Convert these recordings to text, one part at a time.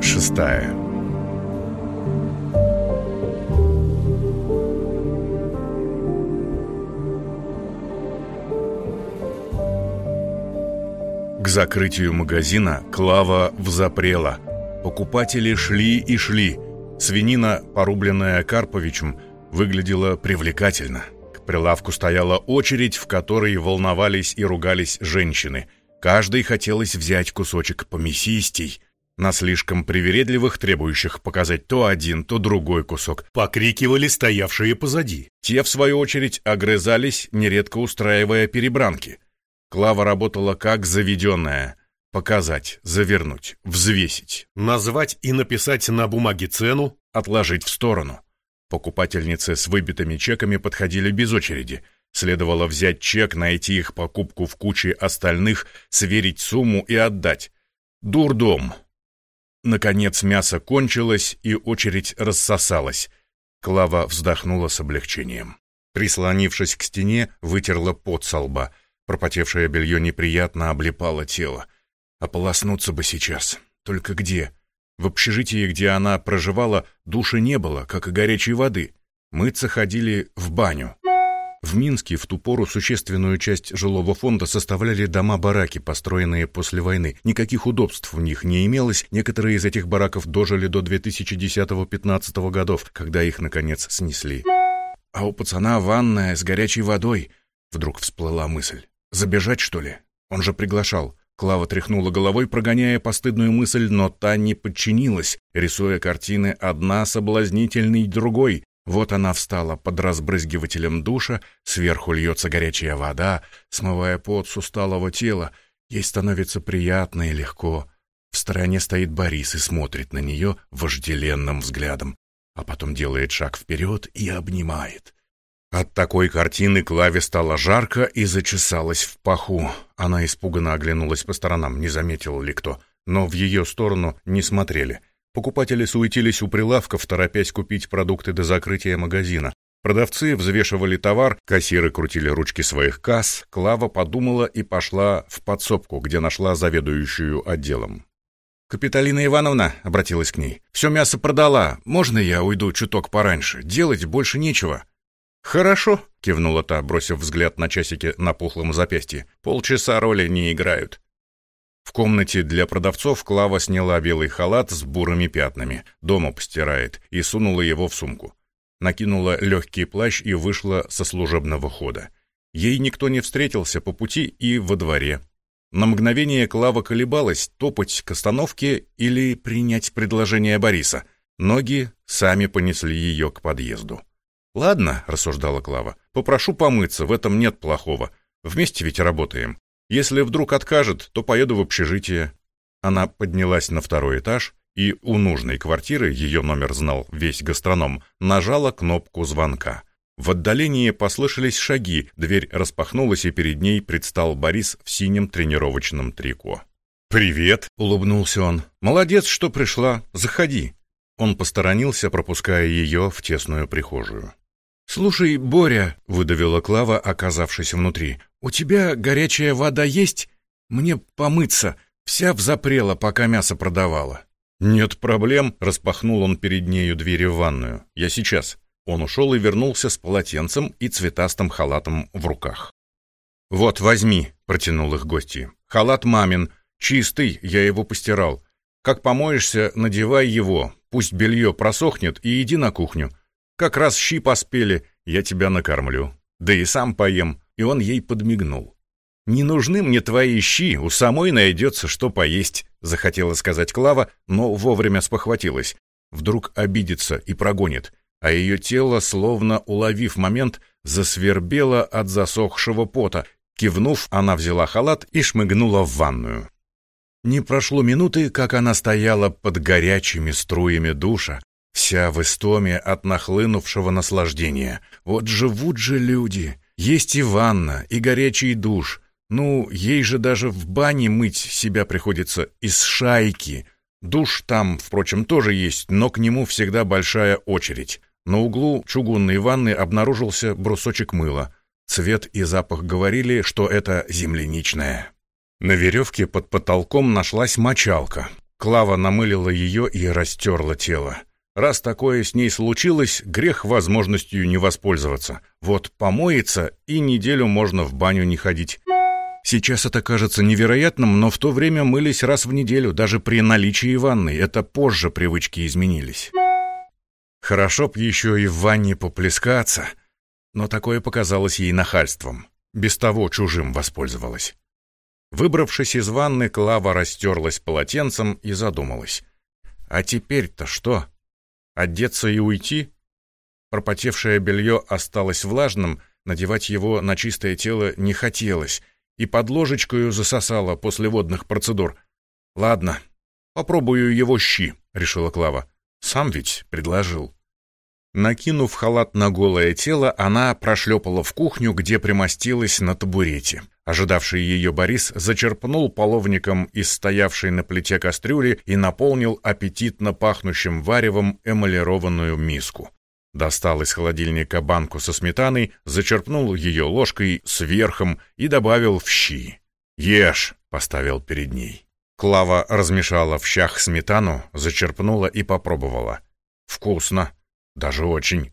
Шестая К закрытию магазина Клава взапрела. Покупатели шли и шли. Свинина, порубленная Карповичем, выглядела привлекательно. К прилавку стояла очередь, в которой волновались и ругались женщины – Каждой хотелось взять кусочек помесистей. На слишком привередливых, требующих показать то один, то другой кусок, покрикивали стоявшие позади. Те, в свою очередь, огрызались, нередко устраивая перебранки. Клава работала как заведенная. Показать, завернуть, взвесить, назвать и написать на бумаге цену, отложить в сторону. Покупательницы с выбитыми чеками подходили без очереди — Следовало взять чек, найти их покупку в куче остальных, сверить сумму и отдать. Дурдом. Наконец мясо кончилось, и очередь рассосалась. Клава вздохнула с облегчением. Прислонившись к стене, вытерла пот со лба. Пропотевшее белье неприятно облипало тело. Ополоснуться бы сейчас. Только где? В общежитии, где она проживала, души не было, как и горячей воды. Мыться ходили в баню. В Минске в ту пору существенную часть жилого фонда составляли дома-бараки, построенные после войны. Никаких удобств в них не имелось, некоторые из этих бараков дожили до 2010-15 годов, когда их, наконец, снесли. А у пацана ванная с горячей водой. Вдруг всплыла мысль. Забежать, что ли? Он же приглашал. Клава тряхнула головой, прогоняя постыдную мысль, но та не подчинилась, рисуя картины одна соблазнительной другой. Вот она встала под разбрызгивателем душа, сверху льется горячая вода, смывая пот с усталого тела. Ей становится приятно и легко. В стороне стоит Борис и смотрит на нее вожделенным взглядом, а потом делает шаг вперед и обнимает. От такой картины Клаве стало жарко и зачесалась в паху. Она испуганно оглянулась по сторонам, не заметил ли кто, но в ее сторону не смотрели — Покупатели суетились у прилавков, торопясь купить продукты до закрытия магазина. Продавцы взвешивали товар, кассиры крутили ручки своих касс. Клава подумала и пошла в подсобку, где нашла заведующую отделом. «Капиталина Ивановна», — обратилась к ней, — «все мясо продала. Можно я уйду чуток пораньше? Делать больше нечего». «Хорошо», — кивнула та, бросив взгляд на часики на пухлом запястье. «Полчаса роли не играют». В комнате для продавцов Клава сняла белый халат с бурыми пятнами, дома постирает, и сунула его в сумку. Накинула легкий плащ и вышла со служебного хода. Ей никто не встретился по пути и во дворе. На мгновение Клава колебалась, топать к остановке или принять предложение Бориса. Ноги сами понесли ее к подъезду. «Ладно», — рассуждала Клава, — «попрошу помыться, в этом нет плохого. Вместе ведь работаем. Если вдруг откажет, то поеду в общежитие». Она поднялась на второй этаж и у нужной квартиры, ее номер знал весь гастроном, нажала кнопку звонка. В отдалении послышались шаги, дверь распахнулась, и перед ней предстал Борис в синем тренировочном трико. «Привет!» — улыбнулся он. «Молодец, что пришла. Заходи». Он посторонился, пропуская ее в тесную прихожую. «Слушай, Боря», — выдавила Клава, оказавшись внутри, — «у тебя горячая вода есть? Мне помыться. Вся взапрела, пока мясо продавала». «Нет проблем», — распахнул он перед нею двери в ванную. «Я сейчас». Он ушел и вернулся с полотенцем и цветастым халатом в руках. «Вот, возьми», — протянул их гости. «Халат мамин. Чистый, я его постирал. Как помоешься, надевай его. Пусть белье просохнет и иди на кухню. Как раз щи поспели, я тебя накормлю. Да и сам поем». И он ей подмигнул. «Не нужны мне твои щи, у самой найдется, что поесть», — захотела сказать Клава, но вовремя спохватилась. Вдруг обидится и прогонит, а ее тело, словно уловив момент, засвербело от засохшего пота. Кивнув, она взяла халат и шмыгнула в ванную. Не прошло минуты, как она стояла под горячими струями душа, Вся в истоме от нахлынувшего наслаждения. Вот живут же люди. Есть и ванна, и горячий душ. Ну, ей же даже в бане мыть себя приходится из шайки. Душ там, впрочем, тоже есть, но к нему всегда большая очередь. На углу чугунной ванны обнаружился брусочек мыла. Цвет и запах говорили, что это земляничное. На веревке под потолком нашлась мочалка. Клава намылила ее и растерла тело. Раз такое с ней случилось, грех возможностью не воспользоваться. Вот помоется, и неделю можно в баню не ходить. Сейчас это кажется невероятным, но в то время мылись раз в неделю, даже при наличии ванны. Это позже привычки изменились. Хорошо б еще и в ванне поплескаться, но такое показалось ей нахальством. Без того чужим воспользовалась. Выбравшись из ванны, Клава растерлась полотенцем и задумалась. А теперь-то что? Одеться и уйти? Пропотевшее белье осталось влажным, надевать его на чистое тело не хотелось, и под ложечкою засосало после водных процедур. «Ладно, попробую его щи», — решила Клава. «Сам ведь предложил». Накинув халат на голое тело, она прошлепала в кухню, где примостилась на табурете. Ожидавший ее Борис зачерпнул половником из стоявшей на плите кастрюли и наполнил аппетитно пахнущим варевом эмалированную миску. Достал из холодильника банку со сметаной, зачерпнул ее ложкой с верхом и добавил в щи. «Ешь!» — поставил перед ней. Клава размешала в щах сметану, зачерпнула и попробовала. «Вкусно!» Даже очень.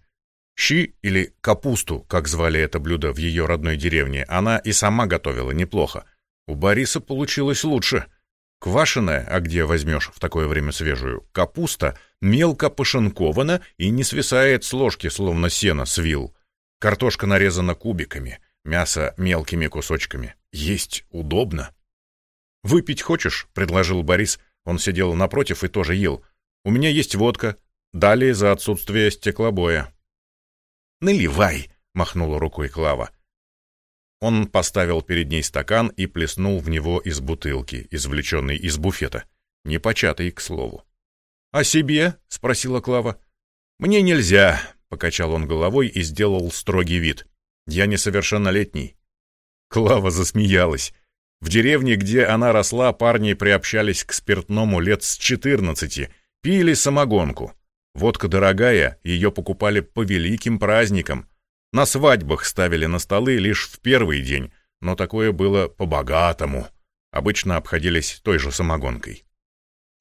Щи или капусту, как звали это блюдо в ее родной деревне, она и сама готовила неплохо. У Бориса получилось лучше. Квашеная, а где возьмешь в такое время свежую, капуста мелко пошинкована и не свисает с ложки, словно сено с вил. Картошка нарезана кубиками, мясо мелкими кусочками. Есть удобно. «Выпить хочешь?» — предложил Борис. Он сидел напротив и тоже ел. «У меня есть водка, Далее за отсутствие стеклобоя. «Наливай!» — махнула рукой Клава. Он поставил перед ней стакан и плеснул в него из бутылки, извлеченной из буфета, не початой, к слову. «А себе?» — спросила Клава. «Мне нельзя», — покачал он головой и сделал строгий вид. «Я несовершеннолетний». Клава засмеялась. В деревне, где она росла, парни приобщались к спиртному лет с четырнадцати, пили самогонку. Водка дорогая, ее покупали по великим праздникам. На свадьбах ставили на столы лишь в первый день, но такое было по-богатому. Обычно обходились той же самогонкой.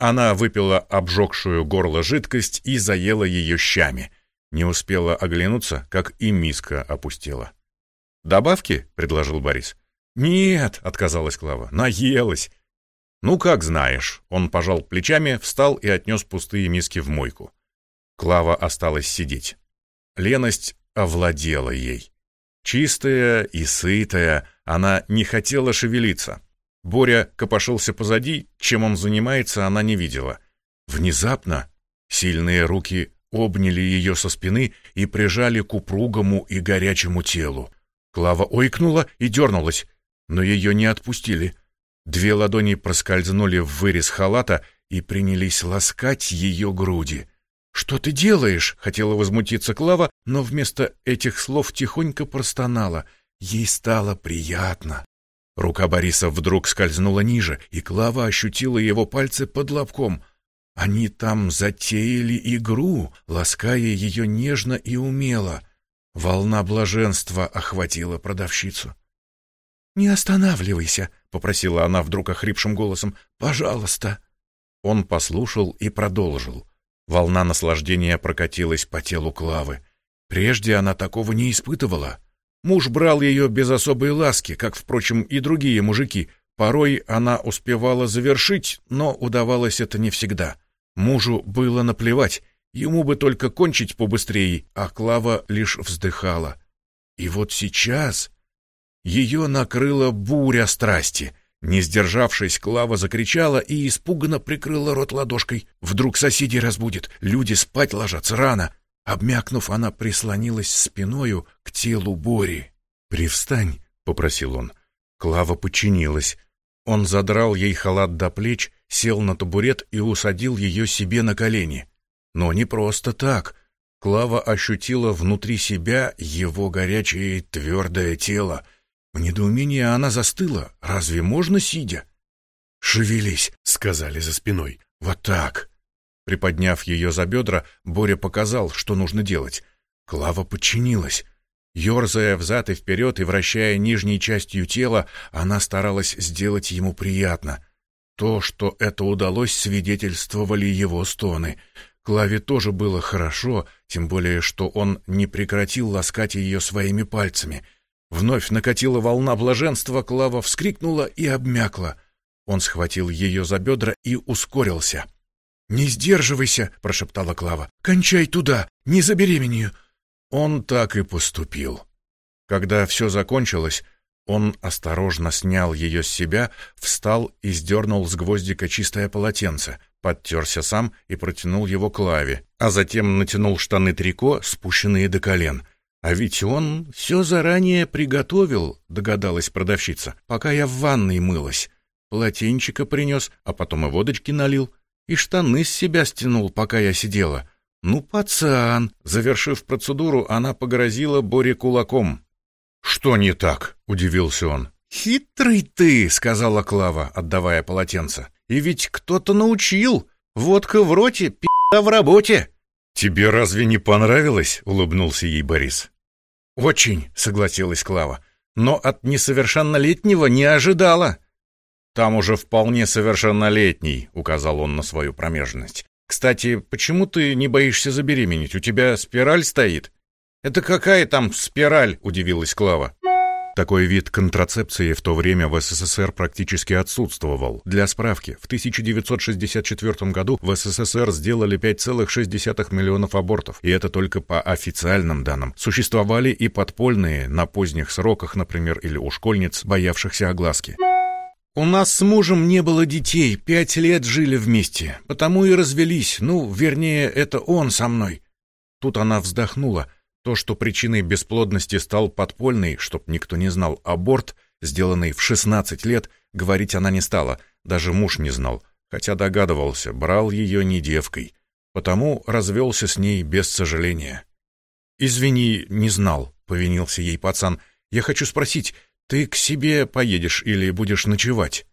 Она выпила обжегшую горло жидкость и заела ее щами. Не успела оглянуться, как и миска опустела. «Добавки?» — предложил Борис. «Нет», — отказалась Клава, — «наелась». «Ну, как знаешь». Он пожал плечами, встал и отнес пустые миски в мойку. Клава осталась сидеть. Леность овладела ей. Чистая и сытая, она не хотела шевелиться. Боря копошился позади, чем он занимается, она не видела. Внезапно сильные руки обняли ее со спины и прижали к упругому и горячему телу. Клава ойкнула и дернулась, но ее не отпустили. Две ладони проскользнули в вырез халата и принялись ласкать ее груди. «Что ты делаешь?» — хотела возмутиться Клава, но вместо этих слов тихонько простонала. Ей стало приятно. Рука Бориса вдруг скользнула ниже, и Клава ощутила его пальцы под лобком. Они там затеяли игру, лаская ее нежно и умело. Волна блаженства охватила продавщицу. «Не останавливайся», — попросила она вдруг охрипшим голосом. «Пожалуйста». Он послушал и продолжил. Волна наслаждения прокатилась по телу Клавы. Прежде она такого не испытывала. Муж брал ее без особой ласки, как, впрочем, и другие мужики. Порой она успевала завершить, но удавалось это не всегда. Мужу было наплевать, ему бы только кончить побыстрее, а Клава лишь вздыхала. И вот сейчас ее накрыла буря страсти — не сдержавшись, Клава закричала и испуганно прикрыла рот ладошкой. Вдруг соседи разбудит, люди спать ложатся рано. Обмякнув, она прислонилась спиною к телу Бори. «Привстань», — попросил он. Клава подчинилась. Он задрал ей халат до плеч, сел на табурет и усадил ее себе на колени. Но не просто так. Клава ощутила внутри себя его горячее твердое тело — в недоумении она застыла. Разве можно сидя? «Шевелись», — сказали за спиной. «Вот так». Приподняв ее за бедра, Боря показал, что нужно делать. Клава подчинилась. Ёрзая взад и вперед и вращая нижней частью тела, она старалась сделать ему приятно. То, что это удалось, свидетельствовали его стоны. Клаве тоже было хорошо, тем более, что он не прекратил ласкать ее своими пальцами. Вновь накатила волна блаженства, Клава вскрикнула и обмякла. Он схватил ее за бедра и ускорился. «Не сдерживайся!» — прошептала Клава. «Кончай туда! Не забеременею!» Он так и поступил. Когда все закончилось, он осторожно снял ее с себя, встал и сдернул с гвоздика чистое полотенце, подтерся сам и протянул его Клаве, а затем натянул штаны-трико, спущенные до колен. «А ведь он все заранее приготовил», — догадалась продавщица, «пока я в ванной мылась. Полотенчика принес, а потом и водочки налил, и штаны с себя стянул, пока я сидела. Ну, пацан!» Завершив процедуру, она погрозила Боре кулаком. «Что не так?» — удивился он. «Хитрый ты!» — сказала Клава, отдавая полотенце. «И ведь кто-то научил! Водка в роте, пи***а в работе!» «Тебе разве не понравилось?» — улыбнулся ей Борис. «Очень», — согласилась Клава, — «но от несовершеннолетнего не ожидала». «Там уже вполне совершеннолетний», — указал он на свою промежность. «Кстати, почему ты не боишься забеременеть? У тебя спираль стоит?» «Это какая там спираль?» — удивилась Клава. Такой вид контрацепции в то время в СССР практически отсутствовал. Для справки, в 1964 году в СССР сделали 5,6 миллионов абортов, и это только по официальным данным. Существовали и подпольные, на поздних сроках, например, или у школьниц, боявшихся огласки. «У нас с мужем не было детей, пять лет жили вместе, потому и развелись, ну, вернее, это он со мной». Тут она вздохнула. То, что причиной бесплодности стал подпольный, чтоб никто не знал, аборт, сделанный в 16 лет, говорить она не стала, даже муж не знал, хотя догадывался, брал ее не девкой, потому развелся с ней без сожаления. «Извини, не знал», — повинился ей пацан. «Я хочу спросить, ты к себе поедешь или будешь ночевать?»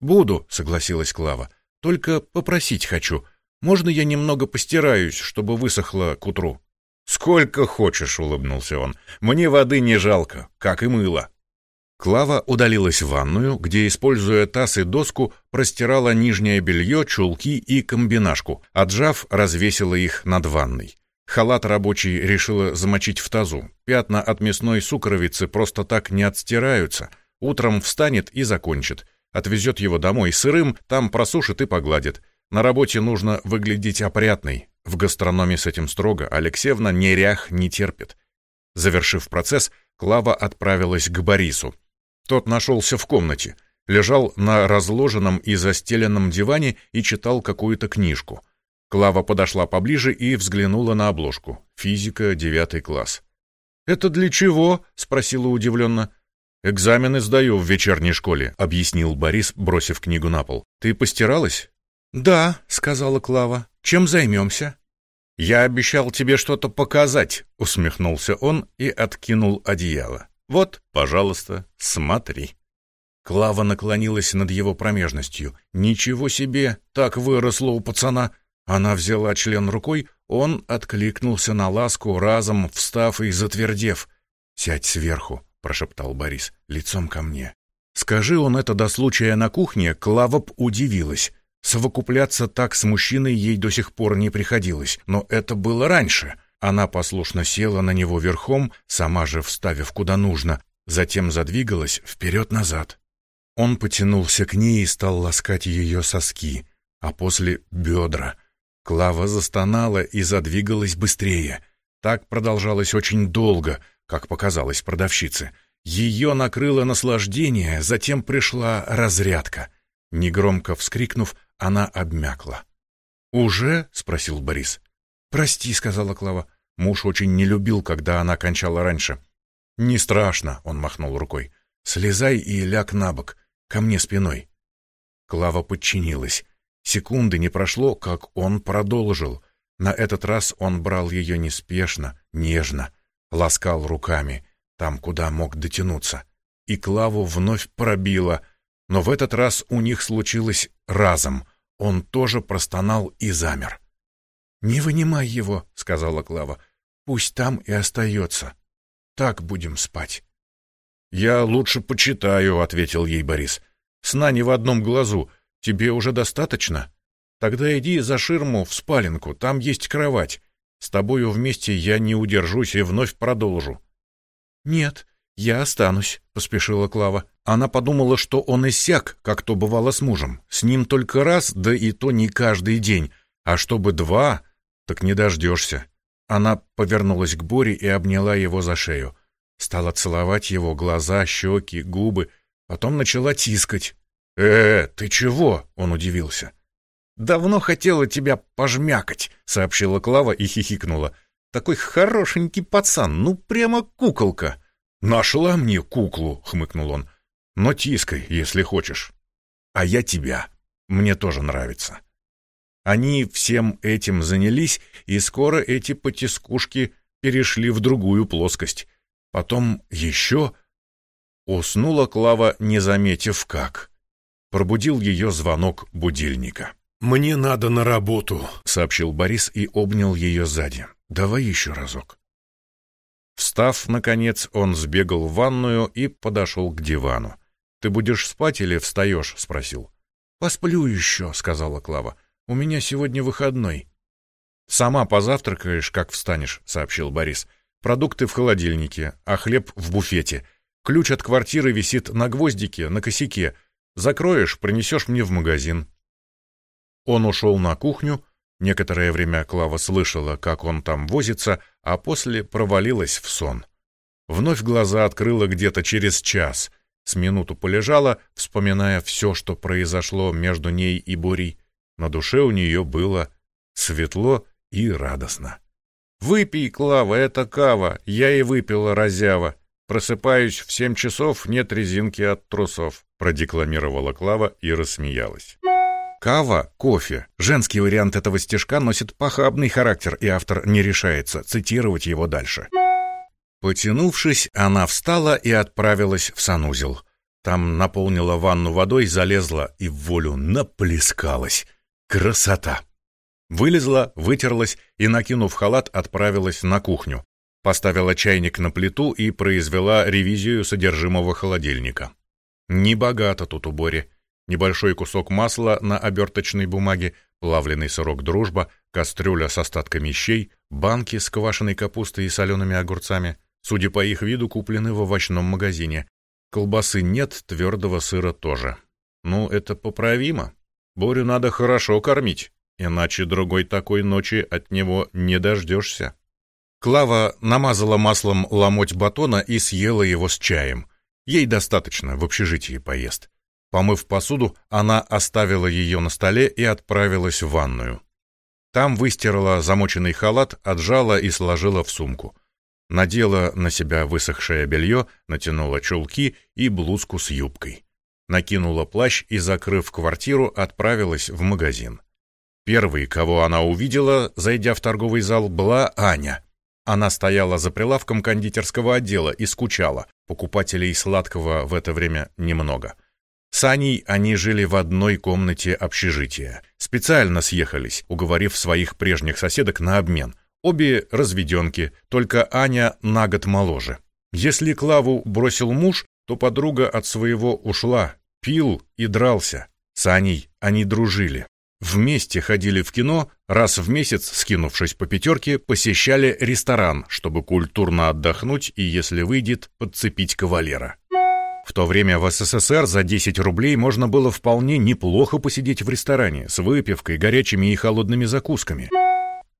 «Буду», — согласилась Клава. «Только попросить хочу. Можно я немного постираюсь, чтобы высохло к утру?» «Сколько хочешь», — улыбнулся он. «Мне воды не жалко, как и мыло». Клава удалилась в ванную, где, используя таз и доску, простирала нижнее белье, чулки и комбинашку. Отжав, развесила их над ванной. Халат рабочий решила замочить в тазу. Пятна от мясной сукровицы просто так не отстираются. Утром встанет и закончит. Отвезет его домой сырым, там просушит и погладит. На работе нужно выглядеть опрятной, в гастрономе с этим строго, Алексеевна нерях не терпит. Завершив процесс, Клава отправилась к Борису. Тот нашелся в комнате, лежал на разложенном и застеленном диване и читал какую-то книжку. Клава подошла поближе и взглянула на обложку. Физика, девятый класс. «Это для чего?» — спросила удивленно. «Экзамены сдаю в вечерней школе», — объяснил Борис, бросив книгу на пол. «Ты постиралась?» «Да», — сказала Клава. «Чем займемся?» «Я обещал тебе что-то показать», — усмехнулся он и откинул одеяло. «Вот, пожалуйста, смотри». Клава наклонилась над его промежностью. «Ничего себе! Так выросло у пацана!» Она взяла член рукой, он откликнулся на ласку, разом встав и затвердев. «Сядь сверху», — прошептал Борис, — «лицом ко мне». Скажи он это до случая на кухне, Клава б удивилась. Совокупляться так с мужчиной ей до сих пор не приходилось, но это было раньше. Она послушно села на него верхом, сама же вставив куда нужно, затем задвигалась вперед-назад. Он потянулся к ней и стал ласкать ее соски, а после — бедра. Клава застонала и задвигалась быстрее. Так продолжалось очень долго, как показалось продавщице. Ее накрыло наслаждение, затем пришла разрядка. Негромко вскрикнув, она обмякла. «Уже?» — спросил Борис. «Прости», — сказала Клава. Муж очень не любил, когда она кончала раньше. «Не страшно», — он махнул рукой. «Слезай и ляг на бок, ко мне спиной». Клава подчинилась. Секунды не прошло, как он продолжил. На этот раз он брал ее неспешно, нежно, ласкал руками, там, куда мог дотянуться. И Клаву вновь пробило — но в этот раз у них случилось разом. Он тоже простонал и замер. «Не вынимай его», — сказала Клава. «Пусть там и остается. Так будем спать». «Я лучше почитаю», — ответил ей Борис. «Сна не в одном глазу. Тебе уже достаточно? Тогда иди за ширму в спаленку, там есть кровать. С тобою вместе я не удержусь и вновь продолжу». «Нет, я останусь», — поспешила Клава. Она подумала, что он иссяк, как то бывало с мужем. С ним только раз, да и то не каждый день. А чтобы два, так не дождешься. Она повернулась к Боре и обняла его за шею. Стала целовать его глаза, щеки, губы, потом начала тискать. «Э, ты чего?» — он удивился. «Давно хотела тебя пожмякать», — сообщила Клава и хихикнула. «Такой хорошенький пацан, ну прямо куколка». «Нашла мне куклу», — хмыкнул он. «Но тискай, если хочешь. А я тебя. Мне тоже нравится». Они всем этим занялись, и скоро эти потискушки перешли в другую плоскость. Потом еще... Уснула Клава, не заметив как. Пробудил ее звонок будильника. «Мне надо на работу», — сообщил Борис и обнял ее сзади. «Давай еще разок». Встав, наконец, он сбегал в ванную и подошел к дивану. «Ты будешь спать или встаешь?» — спросил. «Посплю еще», — сказала Клава. «У меня сегодня выходной». «Сама позавтракаешь, как встанешь», — сообщил Борис. «Продукты в холодильнике, а хлеб в буфете. Ключ от квартиры висит на гвоздике, на косяке. Закроешь, принесешь мне в магазин». Он ушел на кухню. Некоторое время Клава слышала, как он там возится, а после провалилась в сон. Вновь глаза открыла где-то через час. С минуту полежала, вспоминая все, что произошло между ней и Борей. На душе у нее было светло и радостно. «Выпей, Клава, это кава, я и выпила разява. Просыпаюсь в семь часов, нет резинки от трусов», продекламировала Клава и рассмеялась. Кава, кофе. Женский вариант этого стишка носит похабный характер, и автор не решается цитировать его дальше. Потянувшись, она встала и отправилась в санузел. Там наполнила ванну водой, залезла и в волю наплескалась. Красота! Вылезла, вытерлась и, накинув халат, отправилась на кухню. Поставила чайник на плиту и произвела ревизию содержимого холодильника. Небогато тут у Бори небольшой кусок масла на оберточной бумаге, плавленый сырок «Дружба», кастрюля с остатками щей, банки с квашеной капустой и солеными огурцами, судя по их виду, куплены в овощном магазине. Колбасы нет, твердого сыра тоже. Ну, это поправимо. Борю надо хорошо кормить, иначе другой такой ночи от него не дождешься. Клава намазала маслом ломоть батона и съела его с чаем. Ей достаточно, в общежитии поест. Помыв посуду, она оставила ее на столе и отправилась в ванную. Там выстирала замоченный халат, отжала и сложила в сумку. Надела на себя высохшее белье, натянула чулки и блузку с юбкой. Накинула плащ и, закрыв квартиру, отправилась в магазин. Первой, кого она увидела, зайдя в торговый зал, была Аня. Она стояла за прилавком кондитерского отдела и скучала. Покупателей сладкого в это время немного. — с Аней они жили в одной комнате общежития. Специально съехались, уговорив своих прежних соседок на обмен. Обе разведенки, только Аня на год моложе. Если Клаву бросил муж, то подруга от своего ушла, пил и дрался. С Аней они дружили. Вместе ходили в кино, раз в месяц, скинувшись по пятерке, посещали ресторан, чтобы культурно отдохнуть и, если выйдет, подцепить кавалера. В то время в СССР за 10 рублей можно было вполне неплохо посидеть в ресторане с выпивкой, горячими и холодными закусками.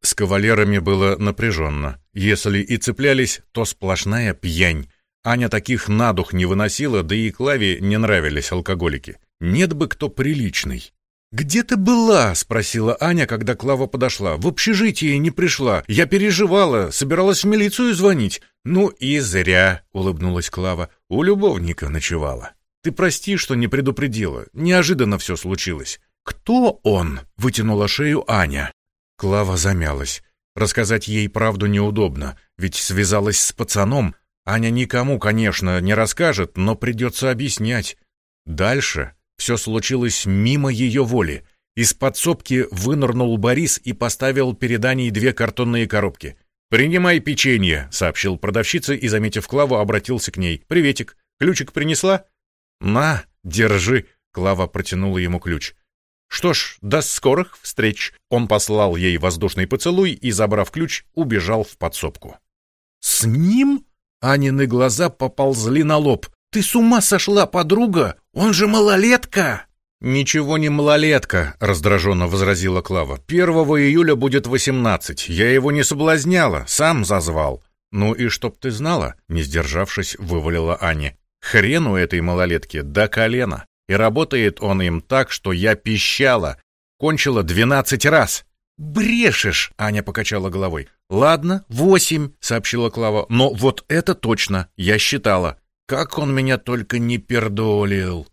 С кавалерами было напряженно. Если и цеплялись, то сплошная пьянь. Аня таких на дух не выносила, да и Клаве не нравились алкоголики. Нет бы кто приличный. «Где ты была?» — спросила Аня, когда Клава подошла. «В общежитие не пришла. Я переживала, собиралась в милицию звонить». «Ну и зря», — улыбнулась Клава. «У любовника ночевала. Ты прости, что не предупредила. Неожиданно все случилось». «Кто он?» — вытянула шею Аня. Клава замялась. Рассказать ей правду неудобно, ведь связалась с пацаном. Аня никому, конечно, не расскажет, но придется объяснять. Дальше все случилось мимо ее воли. Из подсобки вынырнул Борис и поставил перед Аней две картонные коробки. «Принимай печенье», — сообщил продавщица и, заметив Клаву, обратился к ней. «Приветик. Ключик принесла?» «На, держи», — Клава протянула ему ключ. Что ж, до скорых встреч. Он послал ей воздушный поцелуй и, забрав ключ, убежал в подсобку. С ним? Анины глаза поползли на лоб. Ты с ума сошла, подруга? Он же малолетка. «Ничего не малолетка», — раздраженно возразила Клава. «Первого июля будет восемнадцать. Я его не соблазняла, сам зазвал». «Ну и чтоб ты знала», — не сдержавшись, вывалила Аня. «Хрен у этой малолетки до колена. И работает он им так, что я пищала. Кончила двенадцать раз». «Брешешь!» — Аня покачала головой. «Ладно, восемь», — сообщила Клава. «Но вот это точно, я считала. Как он меня только не пердолил!»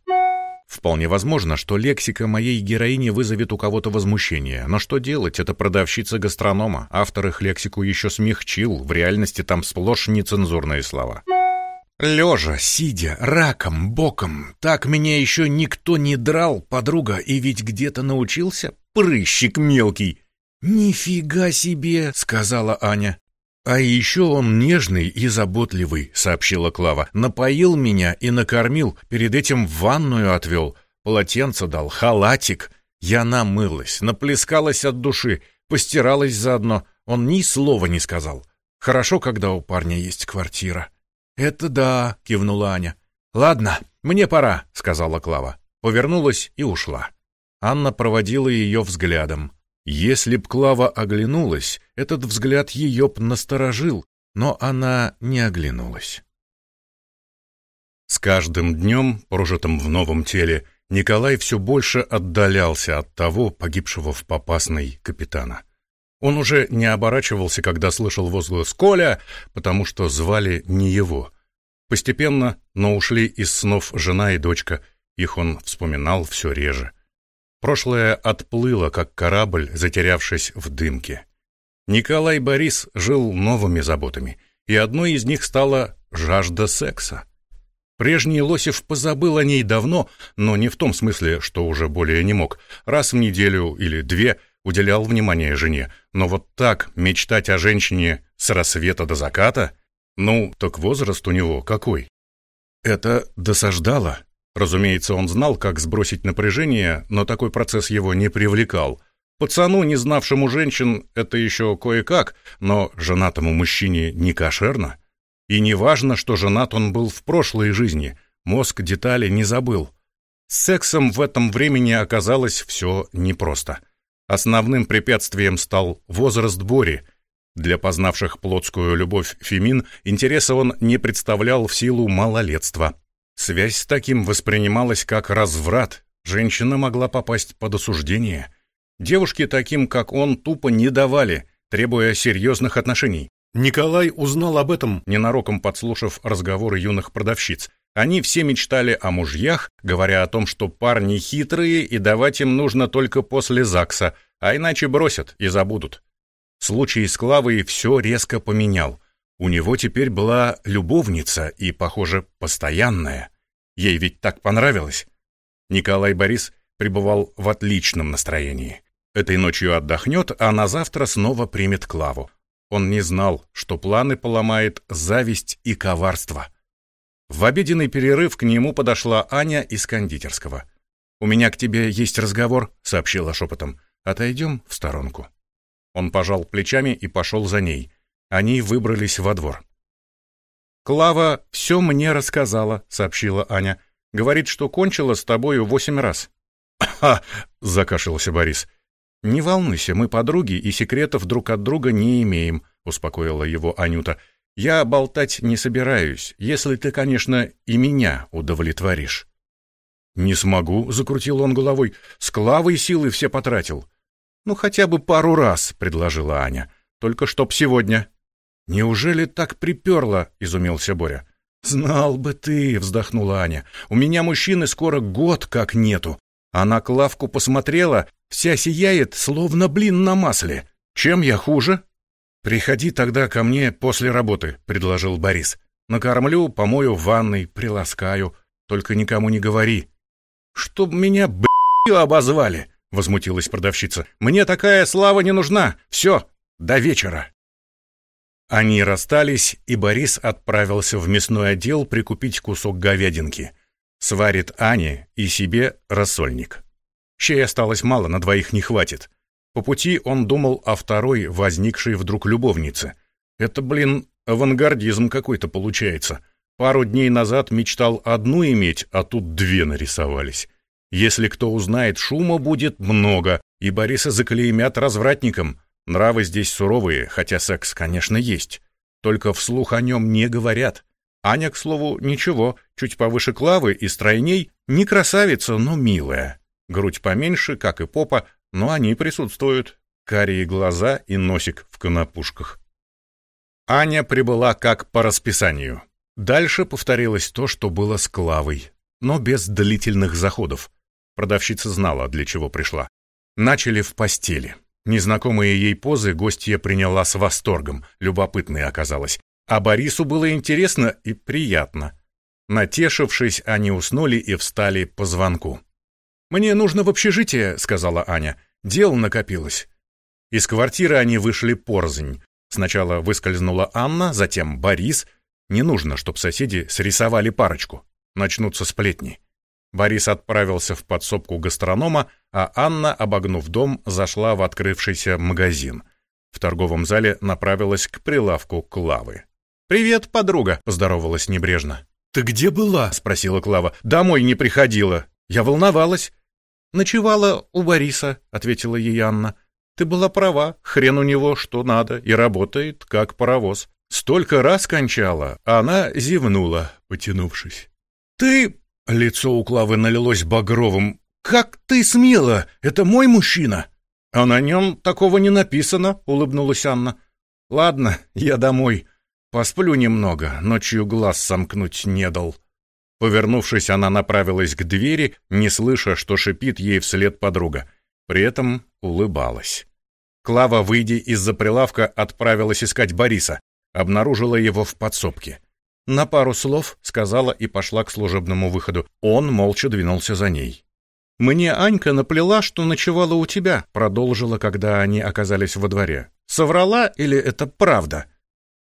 Вполне возможно, что лексика моей героини вызовет у кого-то возмущение. Но что делать? Это продавщица гастронома. Автор их лексику еще смягчил. В реальности там сплошь нецензурные слова. Лежа, сидя, раком, боком. Так меня еще никто не драл, подруга, и ведь где-то научился? Прыщик мелкий. «Нифига себе!» — сказала Аня. «А еще он нежный и заботливый», — сообщила Клава. «Напоил меня и накормил, перед этим в ванную отвел. Полотенце дал, халатик. Я намылась, наплескалась от души, постиралась заодно. Он ни слова не сказал. Хорошо, когда у парня есть квартира». «Это да», — кивнула Аня. «Ладно, мне пора», — сказала Клава. Повернулась и ушла. Анна проводила ее взглядом. Если б Клава оглянулась, этот взгляд ее б насторожил, но она не оглянулась. С каждым днем, прожитым в новом теле, Николай все больше отдалялся от того, погибшего в Попасной капитана. Он уже не оборачивался, когда слышал возглас «Коля», потому что звали не его. Постепенно, но ушли из снов жена и дочка, их он вспоминал все реже. Прошлое отплыло, как корабль, затерявшись в дымке. Николай Борис жил новыми заботами, и одной из них стала жажда секса. Прежний Лосев позабыл о ней давно, но не в том смысле, что уже более не мог. Раз в неделю или две уделял внимание жене, но вот так мечтать о женщине с рассвета до заката? Ну, так возраст у него какой? Это досаждало. Разумеется, он знал, как сбросить напряжение, но такой процесс его не привлекал. Пацану, не знавшему женщин, это еще кое-как, но женатому мужчине не кошерно. И не важно, что женат он был в прошлой жизни, мозг детали не забыл. С сексом в этом времени оказалось все непросто. Основным препятствием стал возраст Бори. Для познавших плотскую любовь Фемин интереса он не представлял в силу малолетства. Связь с таким воспринималась как разврат. Женщина могла попасть под осуждение. Девушки таким, как он, тупо не давали, требуя серьезных отношений. Николай узнал об этом, ненароком подслушав разговоры юных продавщиц. Они все мечтали о мужьях, говоря о том, что парни хитрые и давать им нужно только после ЗАГСа, а иначе бросят и забудут. Случай с Клавой все резко поменял. У него теперь была любовница и, похоже, постоянная. Ей ведь так понравилось. Николай Борис пребывал в отличном настроении. Этой ночью отдохнет, а на завтра снова примет Клаву. Он не знал, что планы поломает зависть и коварство. В обеденный перерыв к нему подошла Аня из кондитерского. «У меня к тебе есть разговор», — сообщила шепотом. «Отойдем в сторонку». Он пожал плечами и пошел за ней. Они выбрались во двор. «Клава все мне рассказала», — сообщила Аня. «Говорит, что кончила с тобою восемь раз». «Ха!» — закашлялся Борис. «Не волнуйся, мы подруги и секретов друг от друга не имеем», — успокоила его Анюта. «Я болтать не собираюсь, если ты, конечно, и меня удовлетворишь». «Не смогу», — закрутил он головой. «С Клавой силы все потратил». «Ну, хотя бы пару раз», — предложила Аня. «Только чтоб сегодня». «Неужели так приперло?» — изумился Боря. «Знал бы ты!» — вздохнула Аня. «У меня мужчины скоро год как нету. А на Клавку посмотрела, вся сияет, словно блин на масле. Чем я хуже?» «Приходи тогда ко мне после работы», — предложил Борис. «Накормлю, помою в ванной, приласкаю. Только никому не говори». «Чтоб меня, б***ю, обозвали!» — возмутилась продавщица. «Мне такая слава не нужна. Все, до вечера». Они расстались, и Борис отправился в мясной отдел прикупить кусок говядинки. Сварит Ане и себе рассольник. Щей осталось мало, на двоих не хватит. По пути он думал о второй, возникшей вдруг любовнице. Это, блин, авангардизм какой-то получается. Пару дней назад мечтал одну иметь, а тут две нарисовались. Если кто узнает, шума будет много, и Бориса заклеймят развратником. Нравы здесь суровые, хотя секс, конечно, есть. Только вслух о нем не говорят. Аня, к слову, ничего, чуть повыше Клавы и стройней, не красавица, но милая. Грудь поменьше, как и попа, но они присутствуют. Карие глаза и носик в конопушках. Аня прибыла как по расписанию. Дальше повторилось то, что было с Клавой, но без длительных заходов. Продавщица знала, для чего пришла. Начали в постели. Незнакомые ей позы гостья приняла с восторгом, любопытной оказалась. А Борису было интересно и приятно. Натешившись, они уснули и встали по звонку. «Мне нужно в общежитие», — сказала Аня. «Дел накопилось». Из квартиры они вышли порзнь. Сначала выскользнула Анна, затем Борис. Не нужно, чтобы соседи срисовали парочку. Начнутся сплетни. Борис отправился в подсобку гастронома, а Анна, обогнув дом, зашла в открывшийся магазин. В торговом зале направилась к прилавку Клавы. «Привет, подруга!» — поздоровалась небрежно. «Ты где была?» — спросила Клава. «Домой не приходила. Я волновалась». «Ночевала у Бориса», — ответила ей Анна. «Ты была права. Хрен у него что надо и работает, как паровоз». Столько раз кончала, а она зевнула, потянувшись. «Ты Лицо у Клавы налилось багровым. «Как ты смела? Это мой мужчина!» «А на нем такого не написано», — улыбнулась Анна. «Ладно, я домой. Посплю немного, ночью глаз сомкнуть не дал». Повернувшись, она направилась к двери, не слыша, что шипит ей вслед подруга. При этом улыбалась. Клава, выйдя из-за прилавка, отправилась искать Бориса. Обнаружила его в подсобке. На пару слов сказала и пошла к служебному выходу. Он молча двинулся за ней. «Мне Анька наплела, что ночевала у тебя», — продолжила, когда они оказались во дворе. «Соврала или это правда?»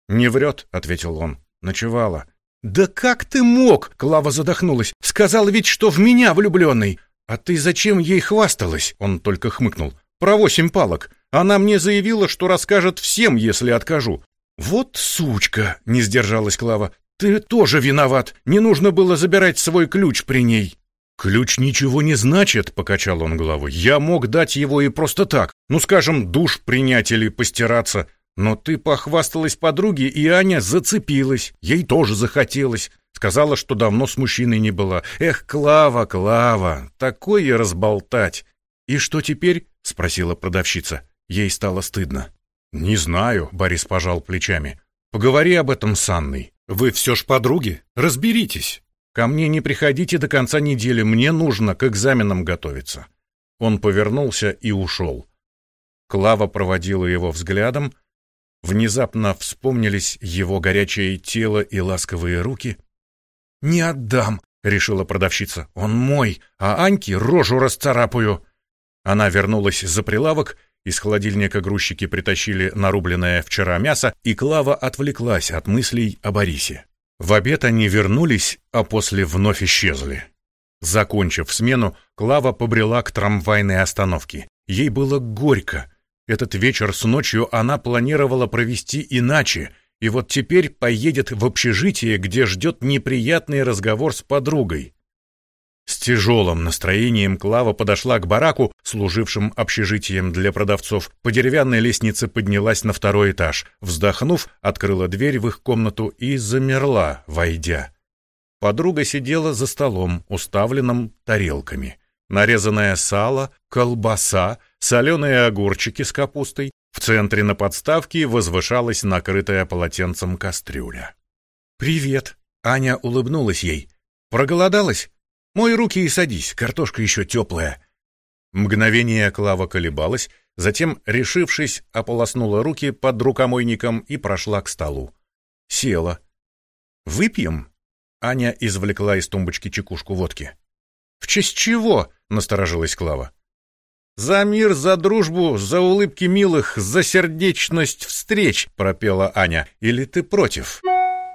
«Не врет», — ответил он. «Ночевала». «Да как ты мог?» — Клава задохнулась. «Сказал ведь, что в меня влюбленный». «А ты зачем ей хвасталась?» — он только хмыкнул. «Про восемь палок. Она мне заявила, что расскажет всем, если откажу». «Вот сучка!» — не сдержалась Клава. «Ты тоже виноват. Не нужно было забирать свой ключ при ней». «Ключ ничего не значит», — покачал он головой. «Я мог дать его и просто так. Ну, скажем, душ принять или постираться. Но ты похвасталась подруге, и Аня зацепилась. Ей тоже захотелось. Сказала, что давно с мужчиной не была. Эх, Клава, Клава, такое разболтать». «И что теперь?» — спросила продавщица. Ей стало стыдно. «Не знаю», — Борис пожал плечами. «Поговори об этом с Анной. Вы все ж подруги, разберитесь. Ко мне не приходите до конца недели, мне нужно к экзаменам готовиться. Он повернулся и ушел. Клава проводила его взглядом. Внезапно вспомнились его горячее тело и ласковые руки. «Не отдам», — решила продавщица. «Он мой, а Аньке рожу расцарапаю». Она вернулась за прилавок из холодильника грузчики притащили нарубленное вчера мясо, и Клава отвлеклась от мыслей о Борисе. В обед они вернулись, а после вновь исчезли. Закончив смену, Клава побрела к трамвайной остановке. Ей было горько. Этот вечер с ночью она планировала провести иначе, и вот теперь поедет в общежитие, где ждет неприятный разговор с подругой. С тяжелым настроением Клава подошла к бараку, служившим общежитием для продавцов. По деревянной лестнице поднялась на второй этаж. Вздохнув, открыла дверь в их комнату и замерла, войдя. Подруга сидела за столом, уставленным тарелками. Нарезанное сало, колбаса, соленые огурчики с капустой. В центре на подставке возвышалась накрытая полотенцем кастрюля. «Привет!» — Аня улыбнулась ей. «Проголодалась?» Мой руки и садись, картошка еще теплая». Мгновение Клава колебалась, затем, решившись, ополоснула руки под рукомойником и прошла к столу. Села. «Выпьем?» Аня извлекла из тумбочки чекушку водки. «В честь чего?» — насторожилась Клава. «За мир, за дружбу, за улыбки милых, за сердечность встреч!» — пропела Аня. «Или ты против?»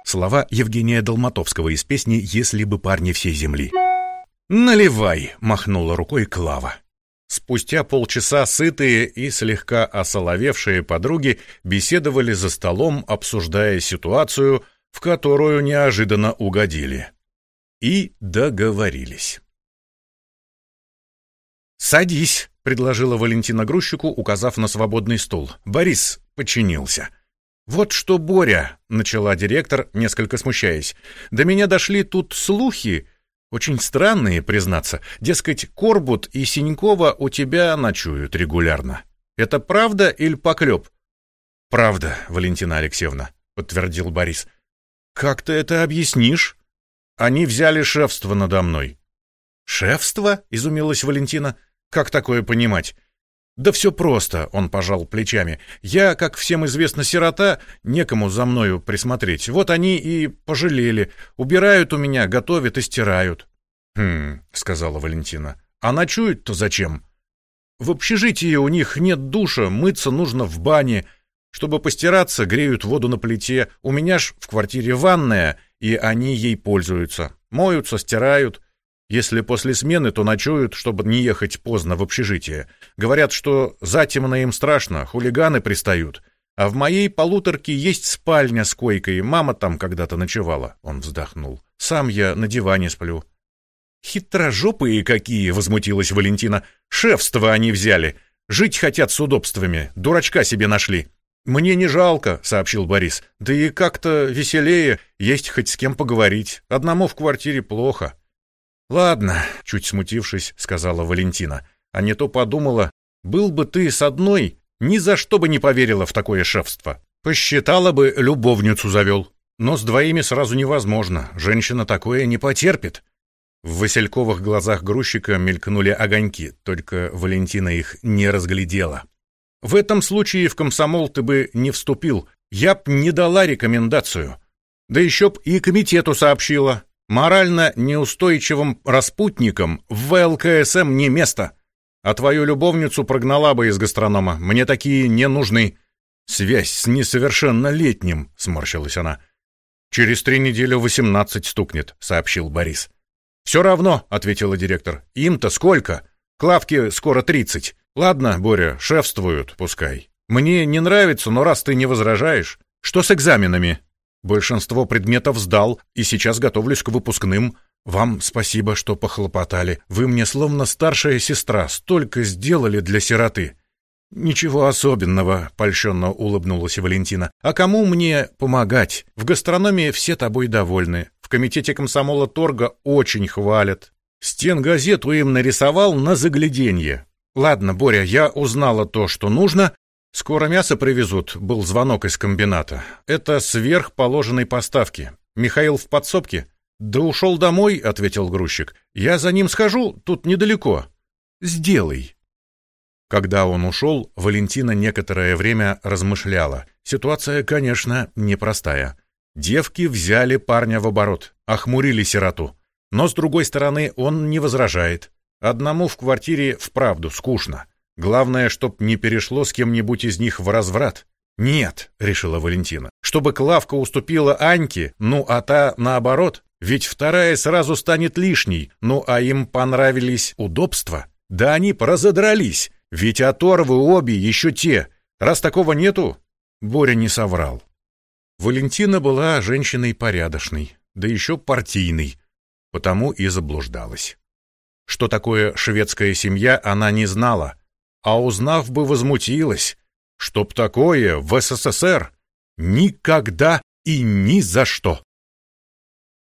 Слова Евгения Долматовского из песни «Если бы парни всей земли». «Наливай!» — махнула рукой Клава. Спустя полчаса сытые и слегка осоловевшие подруги беседовали за столом, обсуждая ситуацию, в которую неожиданно угодили. И договорились. «Садись», — предложила Валентина грузчику, указав на свободный стул. Борис подчинился. «Вот что, Боря», — начала директор, несколько смущаясь, — «до меня дошли тут слухи, очень странные, признаться. Дескать, Корбут и Синькова у тебя ночуют регулярно. Это правда или поклеп?» «Правда, Валентина Алексеевна», — подтвердил Борис. «Как ты это объяснишь?» «Они взяли шефство надо мной». «Шефство?» — изумилась Валентина. «Как такое понимать?» «Да все просто», — он пожал плечами. «Я, как всем известно, сирота, некому за мною присмотреть. Вот они и пожалели. Убирают у меня, готовят и стирают». «Хм», — сказала Валентина. «А ночуют-то зачем?» «В общежитии у них нет душа, мыться нужно в бане. Чтобы постираться, греют воду на плите. У меня ж в квартире ванная, и они ей пользуются. Моются, стирают. Если после смены, то ночуют, чтобы не ехать поздно в общежитие. Говорят, что затемно им страшно, хулиганы пристают. А в моей полуторке есть спальня с койкой, мама там когда-то ночевала. Он вздохнул. Сам я на диване сплю. Хитрожопые какие, возмутилась Валентина. Шефство они взяли. Жить хотят с удобствами. Дурачка себе нашли. «Мне не жалко», — сообщил Борис. «Да и как-то веселее, есть хоть с кем поговорить. Одному в квартире плохо». «Ладно», — чуть смутившись, сказала Валентина, а не то подумала, «был бы ты с одной, ни за что бы не поверила в такое шефство. Посчитала бы, любовницу завел. Но с двоими сразу невозможно, женщина такое не потерпит». В васильковых глазах грузчика мелькнули огоньки, только Валентина их не разглядела. «В этом случае в комсомол ты бы не вступил, я б не дала рекомендацию. Да еще б и комитету сообщила, Морально неустойчивым распутникам в ВЛКСМ не место. А твою любовницу прогнала бы из гастронома. Мне такие не нужны. Связь с несовершеннолетним, сморщилась она. Через три недели восемнадцать стукнет, сообщил Борис. Все равно, ответила директор. Им-то сколько? Клавке скоро тридцать. Ладно, Боря, шефствуют, пускай. Мне не нравится, но раз ты не возражаешь, что с экзаменами? Большинство предметов сдал, и сейчас готовлюсь к выпускным. Вам спасибо, что похлопотали. Вы мне словно старшая сестра, столько сделали для сироты. Ничего особенного, польщенно улыбнулась Валентина. А кому мне помогать? В гастрономии все тобой довольны. В комитете комсомола торга очень хвалят. Стен газету им нарисовал на загляденье. Ладно, Боря, я узнала то, что нужно, «Скоро мясо привезут», — был звонок из комбината. «Это сверх положенной поставки. Михаил в подсобке?» «Да ушел домой», — ответил грузчик. «Я за ним схожу, тут недалеко». «Сделай». Когда он ушел, Валентина некоторое время размышляла. Ситуация, конечно, непростая. Девки взяли парня в оборот, охмурили сироту. Но, с другой стороны, он не возражает. Одному в квартире вправду скучно. Главное, чтоб не перешло с кем-нибудь из них в разврат. Нет, решила Валентина. Чтобы Клавка уступила Аньке, ну а та наоборот. Ведь вторая сразу станет лишней. Ну а им понравились удобства. Да они прозадрались. Ведь оторвы обе еще те. Раз такого нету, Боря не соврал. Валентина была женщиной порядочной, да еще партийной, потому и заблуждалась. Что такое шведская семья, она не знала, а узнав бы возмутилась. Чтоб такое в СССР никогда и ни за что.